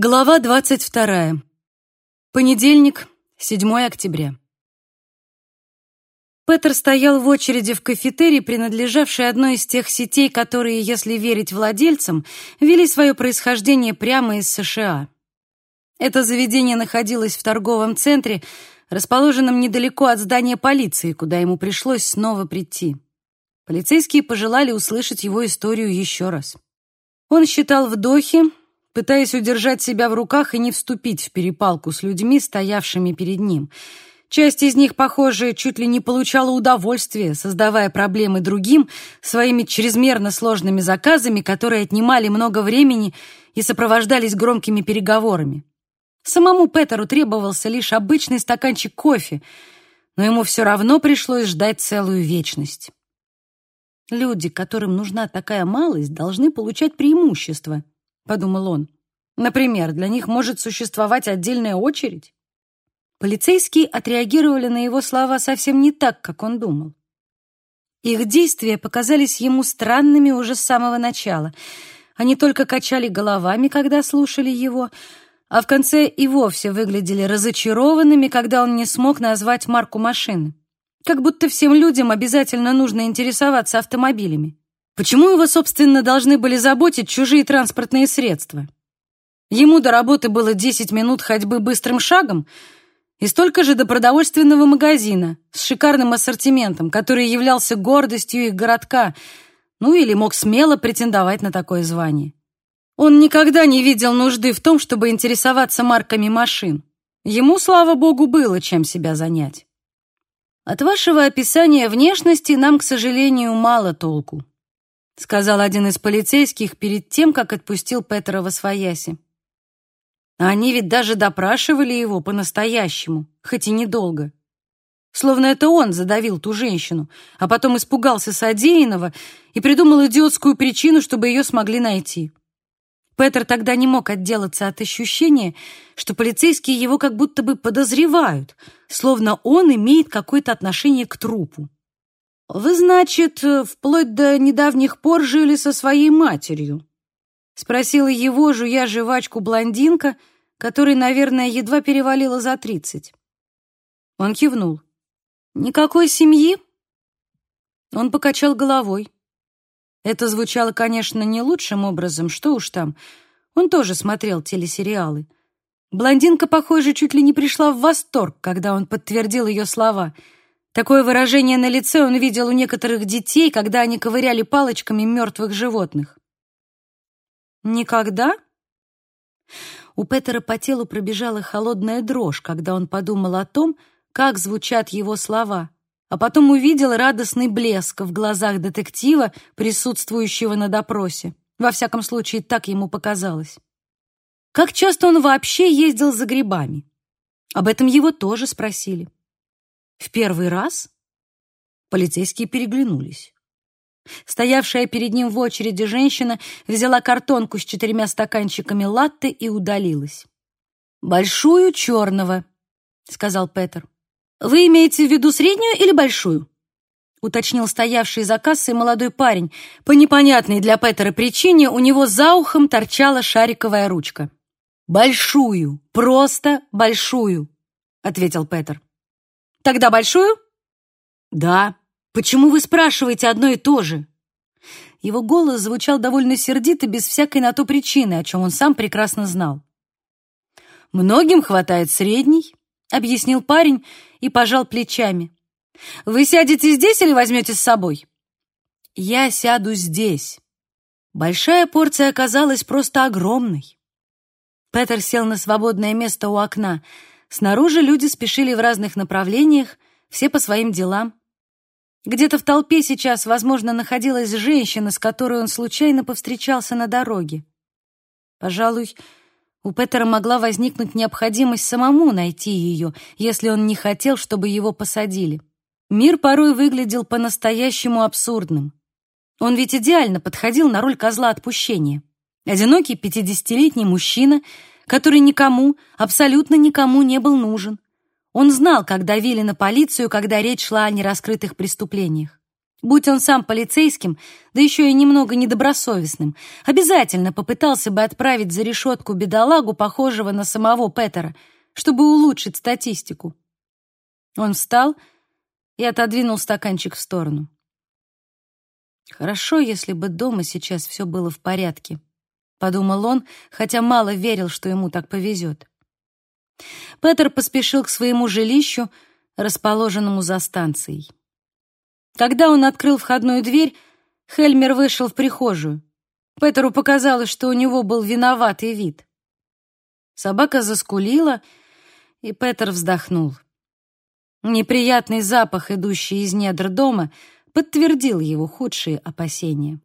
Глава 22. Понедельник, 7 октября. Петер стоял в очереди в кафетерии, принадлежавшей одной из тех сетей, которые, если верить владельцам, вели свое происхождение прямо из США. Это заведение находилось в торговом центре, расположенном недалеко от здания полиции, куда ему пришлось снова прийти. Полицейские пожелали услышать его историю еще раз. Он считал вдохи, пытаясь удержать себя в руках и не вступить в перепалку с людьми, стоявшими перед ним. Часть из них, похоже, чуть ли не получала удовольствие, создавая проблемы другим своими чрезмерно сложными заказами, которые отнимали много времени и сопровождались громкими переговорами. Самому Петеру требовался лишь обычный стаканчик кофе, но ему все равно пришлось ждать целую вечность. Люди, которым нужна такая малость, должны получать преимущество — подумал он. Например, для них может существовать отдельная очередь. Полицейские отреагировали на его слова совсем не так, как он думал. Их действия показались ему странными уже с самого начала. Они только качали головами, когда слушали его, а в конце и вовсе выглядели разочарованными, когда он не смог назвать марку машины. Как будто всем людям обязательно нужно интересоваться автомобилями. Почему его, собственно, должны были заботить чужие транспортные средства? Ему до работы было 10 минут ходьбы быстрым шагом и столько же до продовольственного магазина с шикарным ассортиментом, который являлся гордостью их городка, ну или мог смело претендовать на такое звание. Он никогда не видел нужды в том, чтобы интересоваться марками машин. Ему, слава богу, было чем себя занять. От вашего описания внешности нам, к сожалению, мало толку сказал один из полицейских перед тем, как отпустил Петра во свояси. Они ведь даже допрашивали его по-настоящему, хоть и недолго. Словно это он задавил ту женщину, а потом испугался содеянного и придумал идиотскую причину, чтобы ее смогли найти. Петр тогда не мог отделаться от ощущения, что полицейские его как будто бы подозревают, словно он имеет какое-то отношение к трупу. «Вы, значит, вплоть до недавних пор жили со своей матерью?» — спросила его, жуя жвачку блондинка, которой, наверное, едва перевалила за тридцать. Он кивнул. «Никакой семьи?» Он покачал головой. Это звучало, конечно, не лучшим образом, что уж там. Он тоже смотрел телесериалы. Блондинка, похоже, чуть ли не пришла в восторг, когда он подтвердил ее слова — Такое выражение на лице он видел у некоторых детей, когда они ковыряли палочками мертвых животных. Никогда? У Петера по телу пробежала холодная дрожь, когда он подумал о том, как звучат его слова, а потом увидел радостный блеск в глазах детектива, присутствующего на допросе. Во всяком случае, так ему показалось. Как часто он вообще ездил за грибами? Об этом его тоже спросили. В первый раз полицейские переглянулись. Стоявшая перед ним в очереди женщина взяла картонку с четырьмя стаканчиками латте и удалилась. «Большую черного», — сказал Петер. «Вы имеете в виду среднюю или большую?» — уточнил стоявший за кассой молодой парень. По непонятной для Петера причине у него за ухом торчала шариковая ручка. «Большую, просто большую», — ответил Петер. Тогда большую? Да. Почему вы спрашиваете одно и то же? Его голос звучал довольно сердито, без всякой на то причины, о чем он сам прекрасно знал. «Многим хватает средней», — объяснил парень и пожал плечами. «Вы сядете здесь или возьмете с собой?» «Я сяду здесь». Большая порция оказалась просто огромной. Петер сел на свободное место у окна — Снаружи люди спешили в разных направлениях, все по своим делам. Где-то в толпе сейчас, возможно, находилась женщина, с которой он случайно повстречался на дороге. Пожалуй, у Петера могла возникнуть необходимость самому найти ее, если он не хотел, чтобы его посадили. Мир порой выглядел по-настоящему абсурдным. Он ведь идеально подходил на роль козла отпущения. Одинокий пятидесятилетний мужчина — который никому, абсолютно никому не был нужен. Он знал, как давили на полицию, когда речь шла о нераскрытых преступлениях. Будь он сам полицейским, да еще и немного недобросовестным, обязательно попытался бы отправить за решетку бедолагу, похожего на самого Петера, чтобы улучшить статистику. Он встал и отодвинул стаканчик в сторону. «Хорошо, если бы дома сейчас все было в порядке», — подумал он, хотя мало верил, что ему так повезет. Петер поспешил к своему жилищу, расположенному за станцией. Когда он открыл входную дверь, Хельмер вышел в прихожую. Петеру показалось, что у него был виноватый вид. Собака заскулила, и Петер вздохнул. Неприятный запах, идущий из недр дома, подтвердил его худшие опасения.